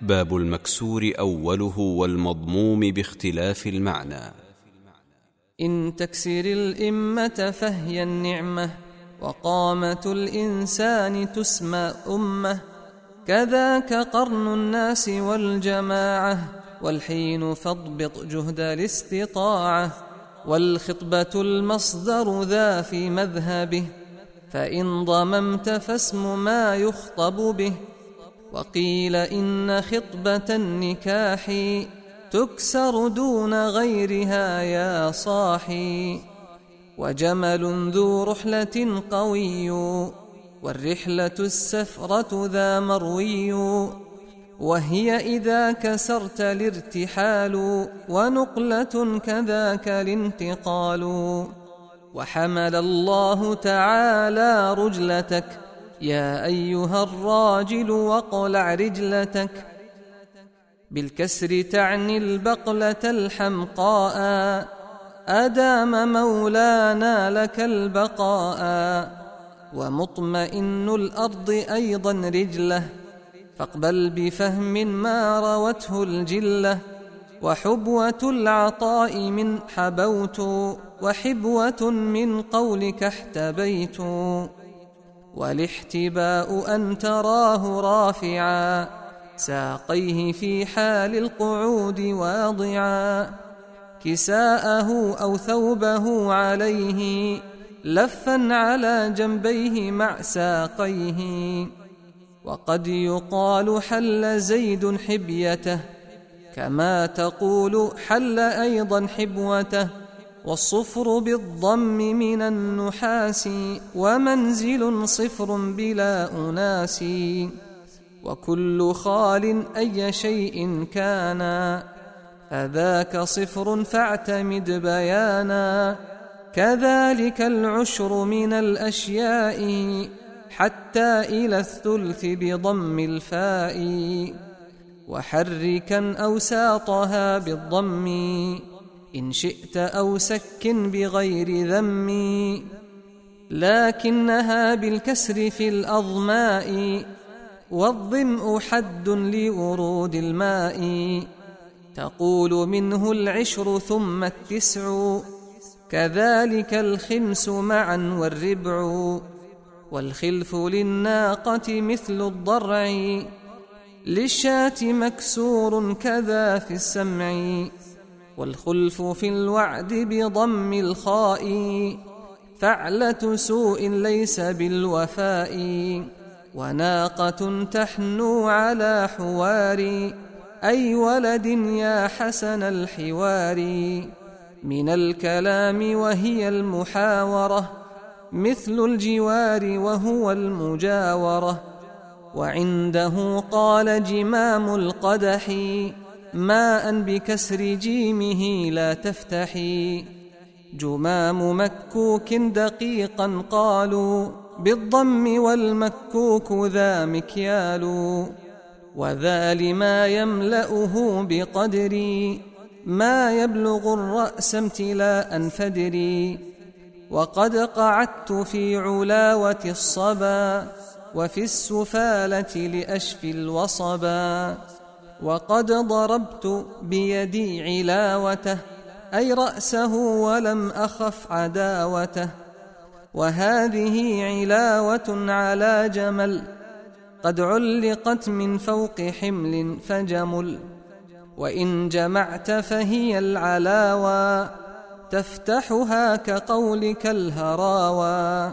باب المكسور أوله والمضموم باختلاف المعنى. إن تكسر الإمة فهي النعمة وقامة الإنسان تسمى أمة. كذاك قرن الناس والجماعة والحين فاضبط جهد الاستطاعة. والخطبة المصدر ذا في مذهبه فإن ضممت فاسم ما يخطب به. وقيل إن خطبة النكاح تكسر دون غيرها يا صاحي وجمل ذو رحلة قوي والرحلة السفرة ذا مروي وهي إذا كسرت الارتحال ونقلة كذاك الانتقال وحمل الله تعالى رجلتك يا أيها الراجل واقلع رجلتك. بالكسر تعني البقلة الحمقاء. أدام مولانا لك البقاء. ومطمئن الأرض أيضا رجله. فاقبل بفهم ما روته الجلة. وحبوة العطاء من حبوت. وحبوة من قولك احتبيت. والاحتباء أن تراه رافعا ساقيه في حال القعود واضعا. كساءه أو ثوبه عليه لفا على جنبيه مع ساقيه. وقد يقال حل زيد حبيته كما تقول حل أيضا حبوته. والصفر بالضم من النحاس ومنزل صفر بلا أناس وكل خال أي شيء كان فذاك صفر فاعتمد بيانا كذلك العشر من الأشياء حتى إلى الثلث بضم الفاء وحركا أوساطها بالضم إن شئت أو سك بغير ذم لكنها بالكسر في الأظماء والظمء حد لورود الماء. تقول منه العشر ثم التسع كذلك الخمس معا والربع. والخلف للناقة مثل الضرع للشاة مكسور كذا في السمع. والخلف في الوعد بضم الخاء فعلة سوء ليس بالوفاء وناقة تحنو على حوار أي ولد يا حسن الحوار. من الكلام وهي المحاورة مثل الجوار وهو المجاورة. وعنده قال جمام القدح ماء بكسر جيمه لا تفتحي. جمام مكوك دقيقا قالوا بالضم والمكوك ذا مكيال. وذا لما يملأه بقدري ما يبلغ الرأس امتلاء فدري وقد قعدت في علاوة الصبا وفي السفالة لأشفي الوصبا. وقد ضربت بيدي علاوته أي رأسه ولم أخف عداوته. وهذه علاوة على جمل قد علقت من فوق حمل فجمل. وإن جمعت فهي العلاوى تفتحها كقولك الهراوى.